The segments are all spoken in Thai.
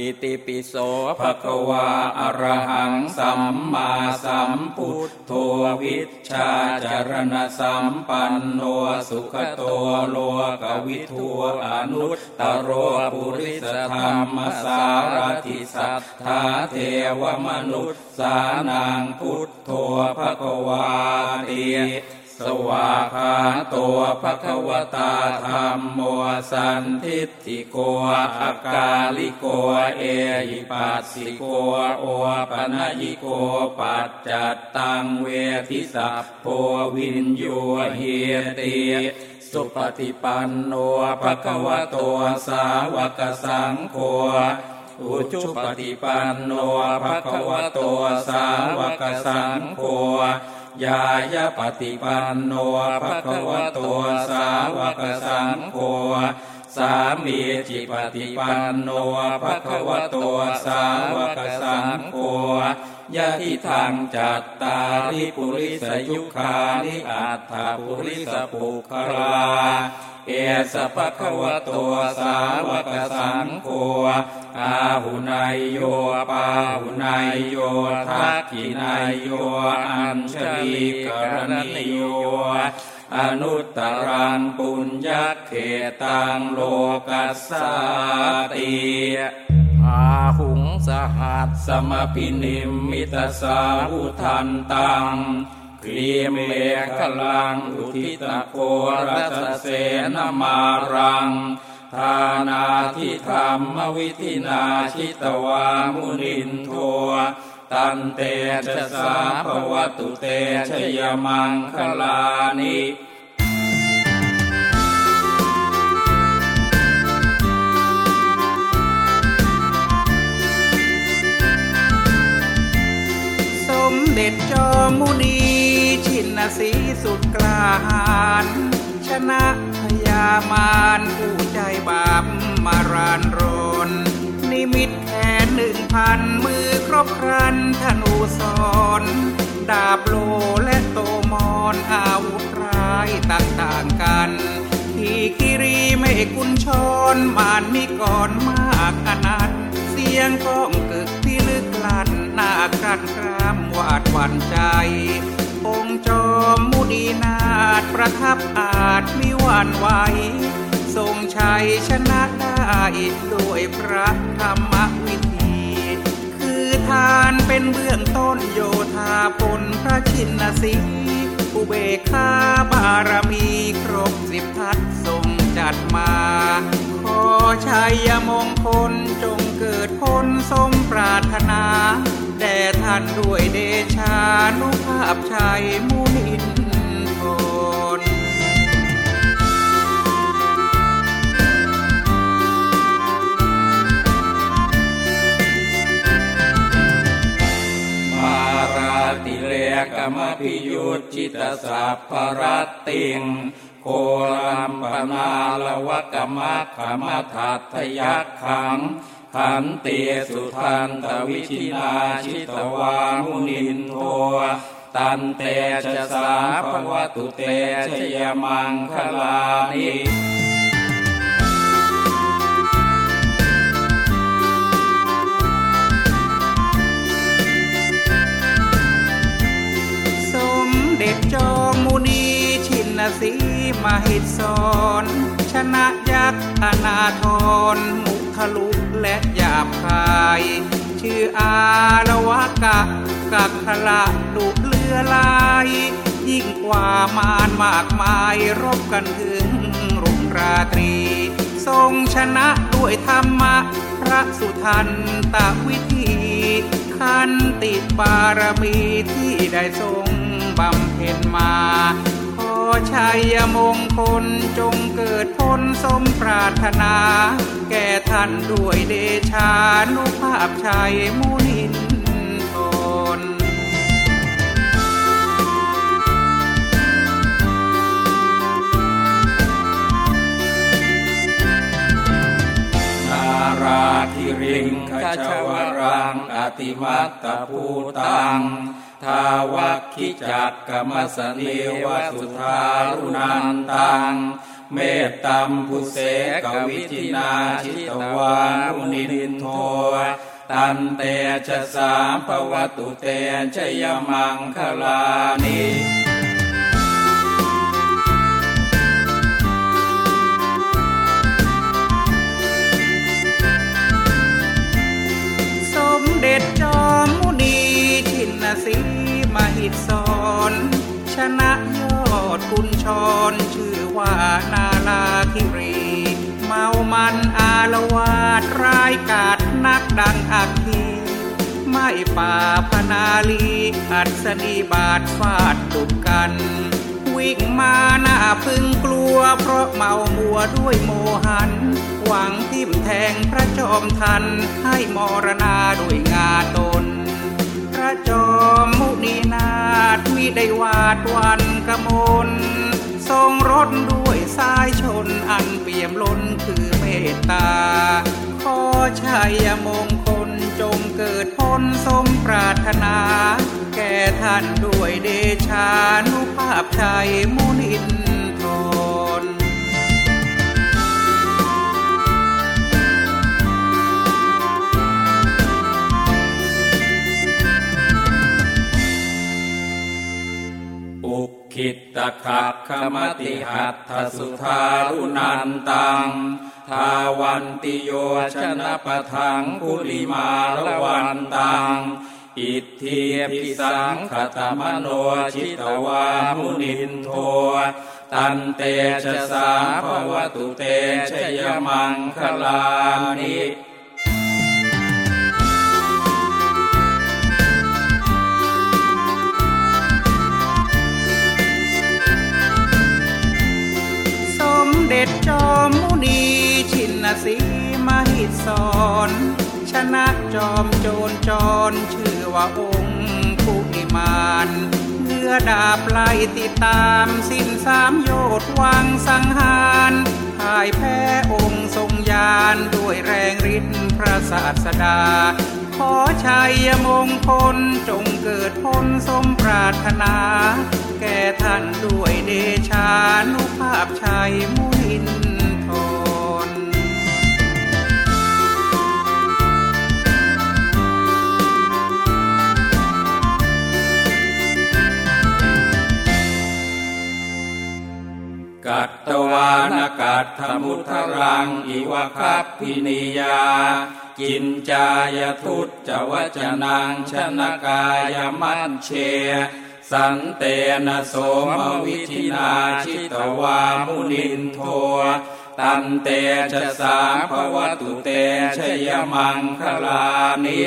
อิติปิโสภะคะวาอรหังสัมมาสัมพุทโธวิชาจารณสัมปันโนสุขโตโลกวิทูอนุตตโรปุริสธรรมสารติสัทธาเทวมนุษย์สานังพุทโธภะคะวาติ สวาคาตัวภควตาธรรมโมสันทิติโกอากาลิโกเอหิปัสสิโกโอปนัญิโกปัจจัตตังเวทิสัพโพวินโยเฮติสุปฏิปันโนภควโตสาวกสังโฆอุจุปฏิปันโนภควโตสาวกสังโฆ ยายาปฏิปันโนภะคะวะโตสาวกสังโฆสามีจิปฏิปันโนภะคะวะโตสาวกสังโฆยะทิทางจัตตาริปุริสยุคานิอัตถปุริสปุคลา เอสภะคะวะโตสาวกสังโฆอาหุนายโยปาหุนายโยทักขินายโยอัญชลีกรณิโยอนุตตรังปุญญเขตังโลกัสสติอาหุงสหัสสมพินิมิตสาหุทันตัง ครีเมฆลังอุทิตโกรัสเสนมารังทานาทิธรรมวิธินาชิตวามุนินโทตันเตชะสาภวตุเตชยมังคลานิสมเด็จจอมุนี นสีสุดกลาหารชนะพยามารผู้ใจบาปมารานรน นิมิตแขนหนึ่งพันมือครบครันธนูสอนดาบโลและโตมอนอาวุธร้ายต่างๆกัน ที่คิรีไม่กุญชรมานมีก่อนมากอนันเสียงก้องกึกที่ลึกลันหน้ากันครามวาดหวั่นใจ องค์จอมมุนีนาฏประทับอาจมิหวันไหวทรงชัยชนะได้ด้วยพระธรรมวิธี คือทานเป็นเบื้องต้นโยธาพลพระชินสีอุเบกขาบารมีครบสิบทัศทรงจัดมา ขอชัยมงคลจงเกิดพ้นสมปรารถนา แด่ท่านด้วยเดชานุภาพชัยมุนินทนมาราติเลกมพิยุตจิตสัพพรติงโครัมปนาลวกมัคขมทัตยักขัง ขันเตสุทันตวิชินาชิตวามุนินโทตันเตชะสาภวตุเตชยมังคลานิสมเด็จจอมมุนีชินสี มหิตสอนชนะยักษ์อนาทรมุทะลุและหยาบคาย ชื่ออาละวกะกักขละดุเลือลาย ยิ่งกว่ามารมากมายรบกันถึงรุ่งราตรี ทรงชนะด้วยธรรมะ พระสุทันตวิธีขันติบารมีที่ได้ทรงบำเพ็ญมา ชัยมงคลจงเกิดพ้นสมปรารถนา แก่ท่านด้วยเดชานุภาพชัยมุนิน ลิริงขชวรังอติมัตตภูตังทาวัคคิจักกมสเนวสุทารุนันตัง เมตตัมพุเสกวิจินาชิตวามุนินโทตันเตชะสามภวตุเตชยมังคลานิ นะยอดคุณชรชื่อว่านาลาคิรี เมามันอาละวาดร้ายกาดนักดังอักขีไม่ป่าพนาลีอัศนีบาดฟาดตุกกัน วิ่งมาหน้าพึงกลัว เพราะเมามัวด้วยโมหัน หวังทิ่มแทงพระจอมทัน ให้มรณาด้วยงาตน พระจอมมุนีนา ถมิได้วาดวันกระมลทรงรถด้วยสายชนอันเปี่ยมล้นคือเมตตา ขอชัยมงคลจงเกิดพ้นสมปรารถนา แก่ท่านด้วยเดชานุภาพชัยมุนิน อุคิตตะขักขมติหัตถสุทารุนันตัง ทาวันติโยชนะปะทังคุลิมาละวันตัง อิทธิพิสังขตมโนชิตวามุนินโทตันเตชะสาภวตุเตชยมังคลานิ จอมมุนีชินสีมหิตสอนชนะจอมโจรจรชื่อว่าองค์ผู้ิมานเนื้อดาบไล่ติดตามสิ้นสามโยธวังสังหารพ่ายแพ้องค์ทรงยานด้วยแรงฤทธิ์พระศาสดา ขอชัยมงคลจงเกิดพ้นสมปรารถนา แก่ท่านด้วยเดชานุภาพชัยมุนินทรกัตตวานกัตถมุทรังอิวะคัพพินิยากินจายทุตจวจนังชนกายมัญเช สันเตนะโสมวิธินาชิตวามุนินโทตันเตชะสาภวตุเตชยมังคลานิ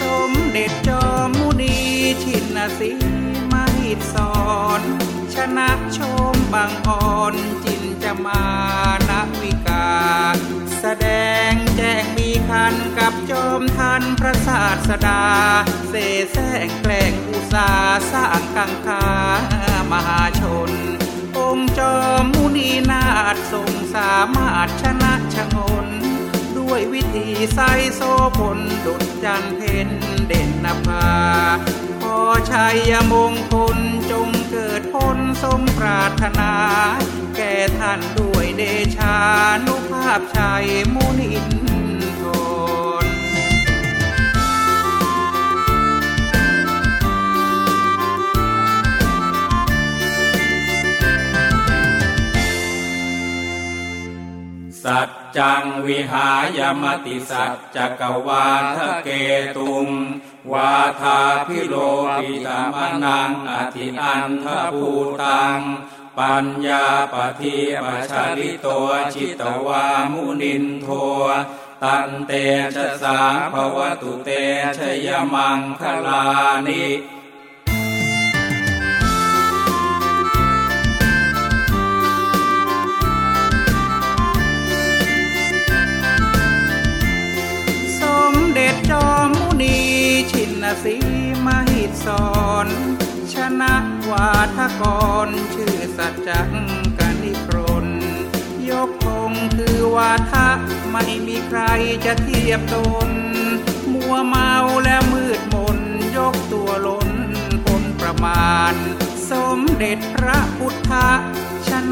สมเด็จจอมมุนีชินสีมหิตสอน ชนะชมบางอ่อนจินจะมานวิกา แสดงแจ้งมีคันกับจอมทันพระศาสดา เสแสร้งแกล้งอุสาสร้างกังคามหาชน องค์จอมมุนีนาถทรงสามารถชนะชงน ด้วยวิธีใสโซผลดุจจันเพนเด่นนภา ขอชัยมงคลจงเกิด พ้นสมปรารถนา แก่ท่านด้วยเดชานุภาพชัยมุนินทรสัจจังวิหายมติสัจจกวาทเกตุง วาทาพิโลปิตามนังอธิอันทภูตัง ปัญญาปฏิปชาลิโตชิตวามุนินโทตันเตชะสาภวตุเตชยมังคลานิ สมเด็จจอมมุนีชินสีมหิตสอนนะวาทกรชื่อสัจจังกนิครนยกคงคือวาทะไม่มีใครจะเทียบตน มัวเมาและมืดมนยกตัวล้นพ้นประมาณ สมเด็จพระพุทธ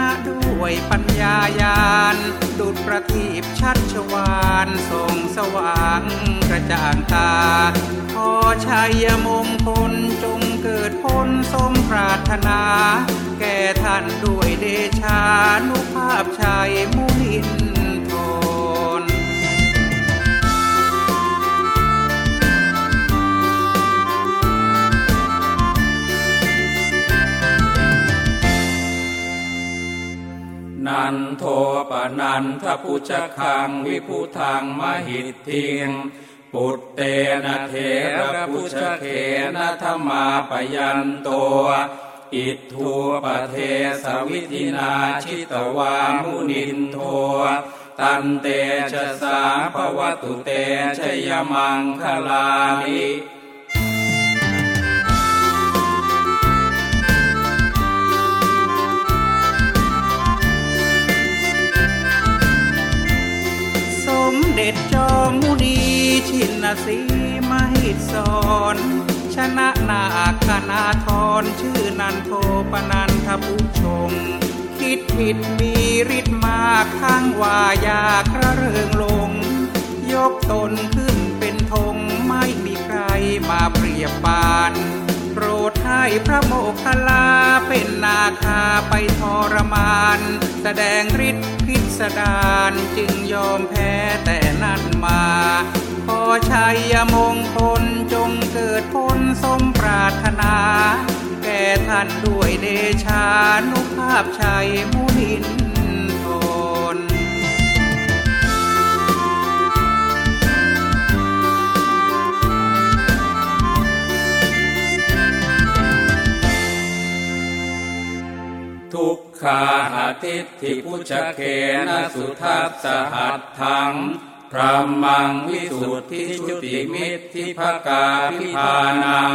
นะด้วยปัญญายาณดุดประทีปชัดชวานส่งสว่างกระจ่างตา ขอชัยมงคลจงเกิดพ้นสมปรารถนา แก่ท่านด้วยเดชานุภาพชัยมุนิน นันโทปนันทภุชคังวิพุธังมหิทธิงปุตเตนะเถระภุชเคนะ ทมาปยันโตอิทธูปเทสวิธินาชิตวามุนินโทตันเตชะสาภวตุเตชยมังคลานิ ด็จจอมมุนีชินสีมหิตสอนชนะนาคนาทรชื่อนันโทปนันทผู้ชง คิดผิดมีฤทธิ์มากข้างว่ายากระเริงลง ยกตนขึ้นเป็นธงไม่มีใครมาเปรียบปานโปรดให้พระโมคคัลลาเป็นนาคาไปทรมาน แสดงฤทธิ์ สดารจึงยอมแพ้แต่นั่นมา ขอชัยมงคลจงเกิดพ้นสมปรารถนา แก่ท่านด้วยเดชานุภาพชัยมุนินาหาทิฏฐิพุชเคนะสุทัสสหัตถังพระมังวิสุทธิชุติมิตรทิภกาพิพานัง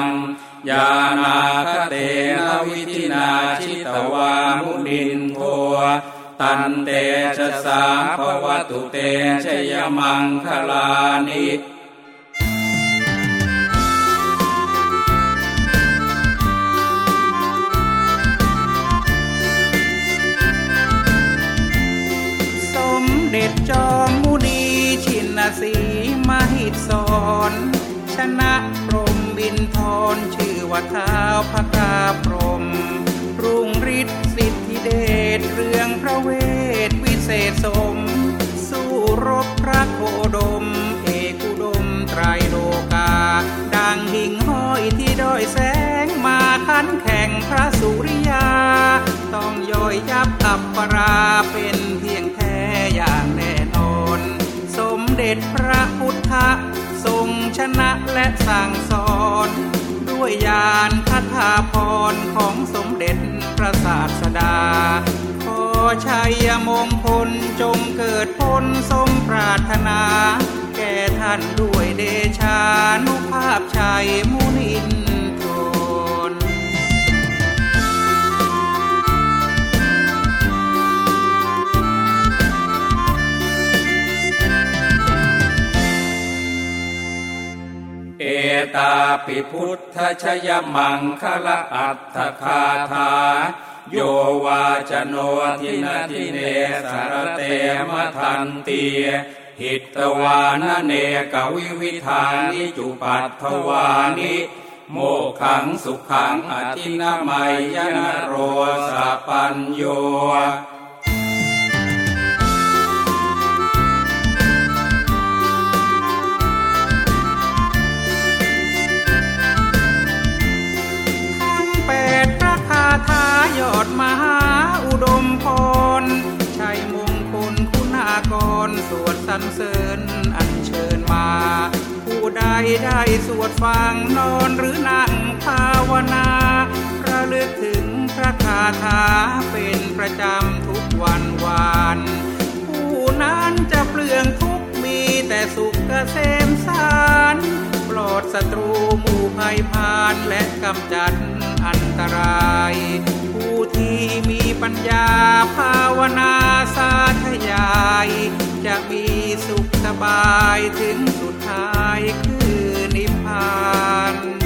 ยานาคเตนะวิธินาชิตวามุนินโทตันเตชะสาภวตุเตชยมังคลานิ เด็จจอมมุนีชินสีมหิตสอนชนะพรมบินทรชื่อว่าท้าวพระกาพรมรุ่งฤทธิ์สิทธิเดชเรื่องพระเวทวิเศษสม สู้รบพระโคดม เอกุดมไตรโลกา ดังหิ่งห้อยที่ด้อยแสงมาขันแข่งพระสุริยา ต้องย่อยยับอับปราเป็นเพียงแทรงชนะและสั่งสอน ด้วยญาณคาถาพรของสมเด็จพระศาสดา ขอชัยมงคลจงเกิดพ้นสมปรารถนา แก่ท่านด้วยเดชานุภาพชัยมุนี ตาปิพุทธชยมังคละอัตถคาถาโยวาจโนทินาทิเนสารเตมทันเตียหิตวานเนกวิวิธานิจุปัตถวานิโมขังสุขังอธินามัยยนโรสปัญโย พระคาถายอดมหาอุดมพรชัยมงคลคุณากรสวดสรรเสริญอัญเชิญมา ผู้ใดได้สวดฟังนอนหรือนั่งภาวนาระลึกถึงพระคาถาเป็นประจำทุกวันวาน ผู้นั้นจะเปลืองทุกมีแต่สุขเกษม ศัตรูหมู่ภัยพานและกำจัดอันตราย ผู้ที่มีปัญญาภาวนาสาธยาย จะมีสุขสบายถึงสุดท้ายคือนิพพาน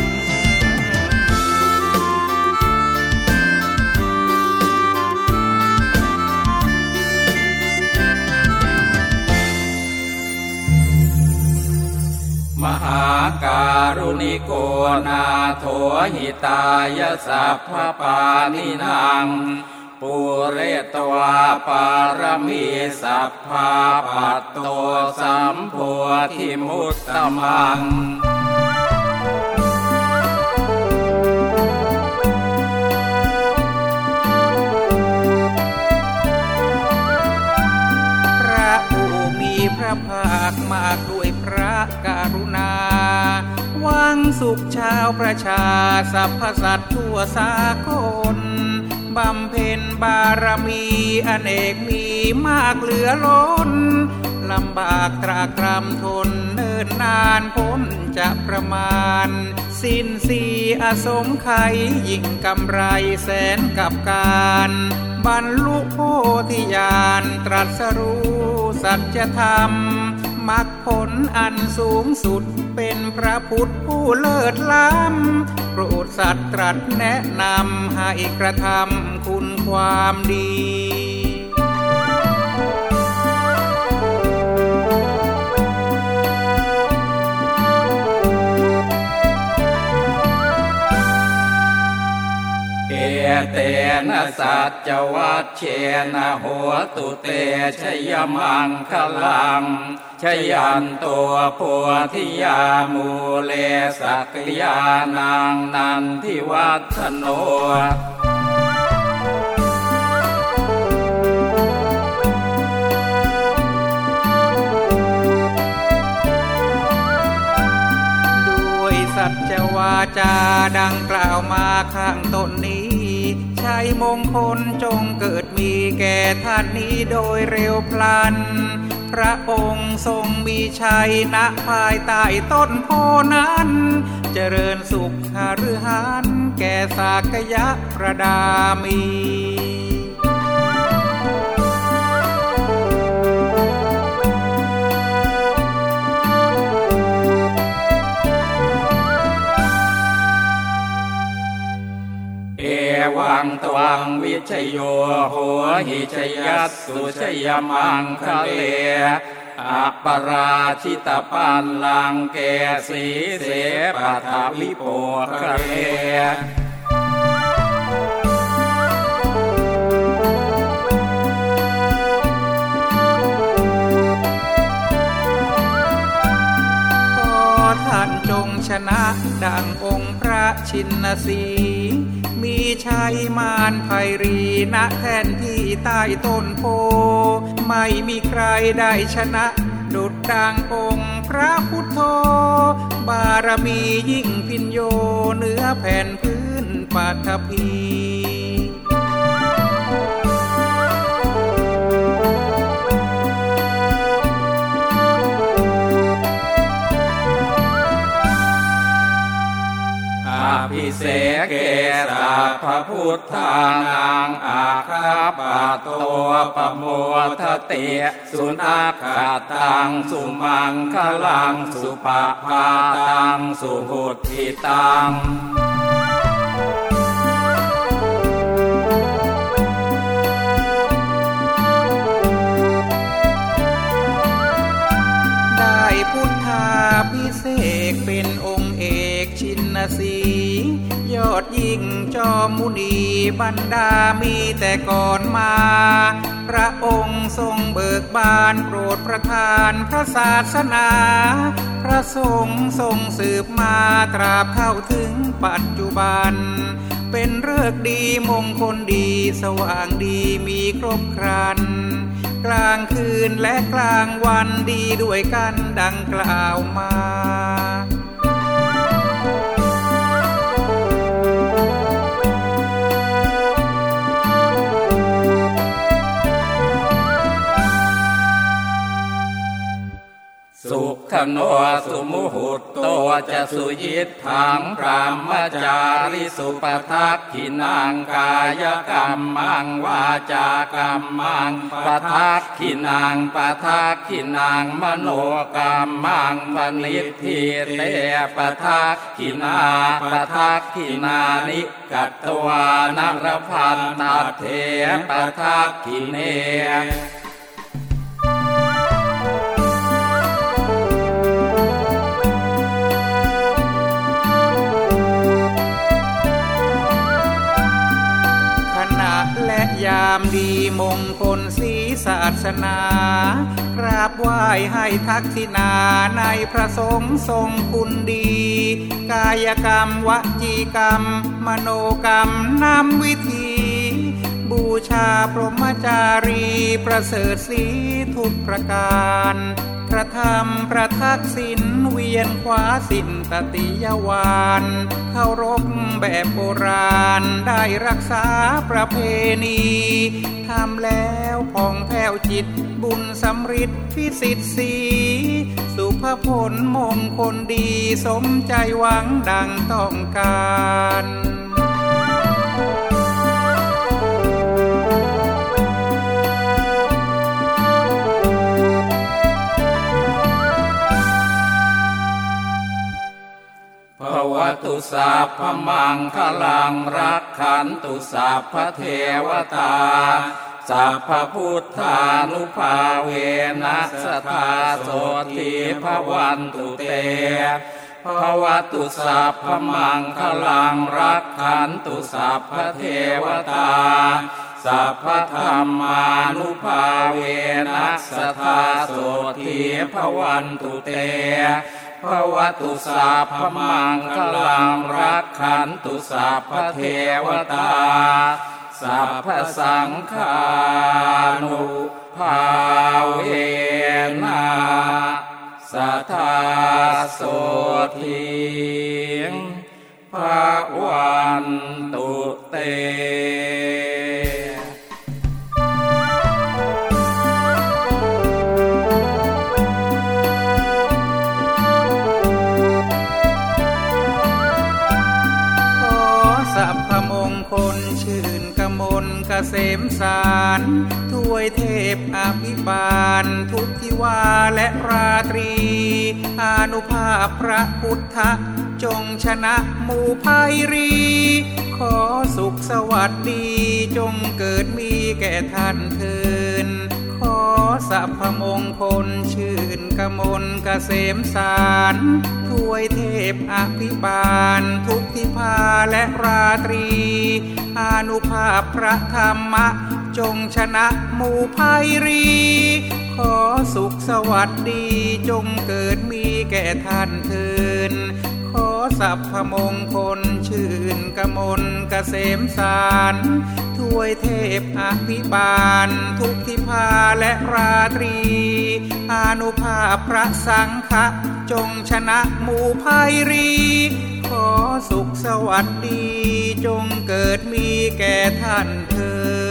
มหาการุณิโกนาโถหิตายสัพพปานินางปุเรตวาปารมีสัพพาปัตโตสัมโพธิมุตตมัง งสุขชาวประชาสรรพสัตว์ทั่วสากลบำเพ็ญบารมีอเนกมีมากเหลือล้น ลำบากตรากตรำทนเนิ่นนานพ้นจะประมาณ สิ้นสีอสมไขยยิ่งกำไรแสนกับการ บรรลุโพธิญาณตรัสรู้สัจธรรม มรรคผลอันสูงสุดเป็นพระพุทธผู้เลิศล้ำโปรดสัตว์ตรัสแนะนำให้กระทำคุณความดี เตนะสัจวัชเชนะโหตุเตชยมังคลังชยันตัวผัวทิยามูเลสักยานางนันทิวัฒโนด้วยสัจวาจาดังกล่าวมาข้างต้นนี้ ชัยมงคลจงเกิดมีแก่ท่านนี้โดยเร็วพลัน พระองค์ทรงมีชัยณภายใต้ต้นโพนั้น เจริญสุขหฤหันแก่สากยะประดามี วังตวังวิชโยโหหิชยัสสุชยมังคะเลอัปปราชิตปันลังเกสีเสปัทวิโปคะเลขอท่านจงชนะดังองค์พระชินสีีชัยมานไพรีณแทนที่ใต้ต้นโพ ไม่มีใครได้ชนะ ดุดดังองค์พระพุทโธ บารมียิ่งพินโยเนื้อแผ่นพื้นปัทภี สัพพพุทธานังอาคาปะโตปโมทเตสุนัขขาตังสุมังคลังสุปะพาตังสุหุติตังได้พุทธาพิเศษเป็นองค์เอกชินสี ดยิ่งจอมมุนีบรรดามีแต่ก่อนมา พระองค์ทรงเบิกบานโปรดประทานพระศาสนา พระสงฆ์ทรงสืบมาตราบเข้าถึงปัจจุบัน เป็นเรือกดีมงคลดีสว่างดีมีครบครัน กลางคืนและกลางวันดีด้วยกันดังกล่าวมา ขโนสุมุหุตโตจะสุยิตถังพรามจาริสุปทักขินังกายกรรมังวาจากรรมังปทักขินังปทักขินังมโนกรรมังปนิทิเตปทักขินาปทักขินานิกัตตวานรพันตเถปทักขิเน ยามดีมงคลศีศาสนากราบไหว้ให้ทักษินาในพระสงฆ์ทรงคุณดี กายกรรมวจีกรรม มโนกรรมนำวิธี บูชาพรหมจารีประเสริฐสีทุกประการ ระธรรมประทักษิณเวียนขวาสินตติยวานเคารพแบบโบราณได้รักษาประเพณีทำแล้วผ่องแผ้วจิตบุญสำริดพิสิทธิ์สีสุภผลมงคลดีสมใจหวังดังต้องการ วตุสัพมังคลังรักขันตุสัพเทวตาสัพพพุทธานุภาเวนัสทธาโสทีภวันตุเตภวตุสัพพมังคลังรักขันตุสัพพเทวตาสัพพธรรมานุภาเวนัสทธาโสทีภวันตุเต ภวตุสัพพมังคลังรักขันตุสัพเทวตาสัพพสังฆานุภาเวนะสัทธาโสทิงภาวันตุเต ษมสารถ้วยเทพอภิบาล ทุกทิวาและราตรี อนุภาพพระพุทธจงชนะหมู่ภัยรี ขอสุขสวัสดี จงเกิดมีแก่ท่านเทิน ขอสัพพมงคลชื่นกมลเกษมสารถ้วยเทพอภิบาล ทุกทิพาและราตรี อานุภาพพระธรรมะ จงชนะหมู่ภัยรี ขอสุขสวัสดีจงเกิดมีแก่ท่านเทินขอสัพพมงคลชื่นกมลเกษมสารถวยเทพอภิบาล ทุกทิพาและราตรี อานุภาพพระสังฆะจงชนะหมู่ภัยรี ขอสุขสวัสดี จงเกิดมีแก่ท่านเธอ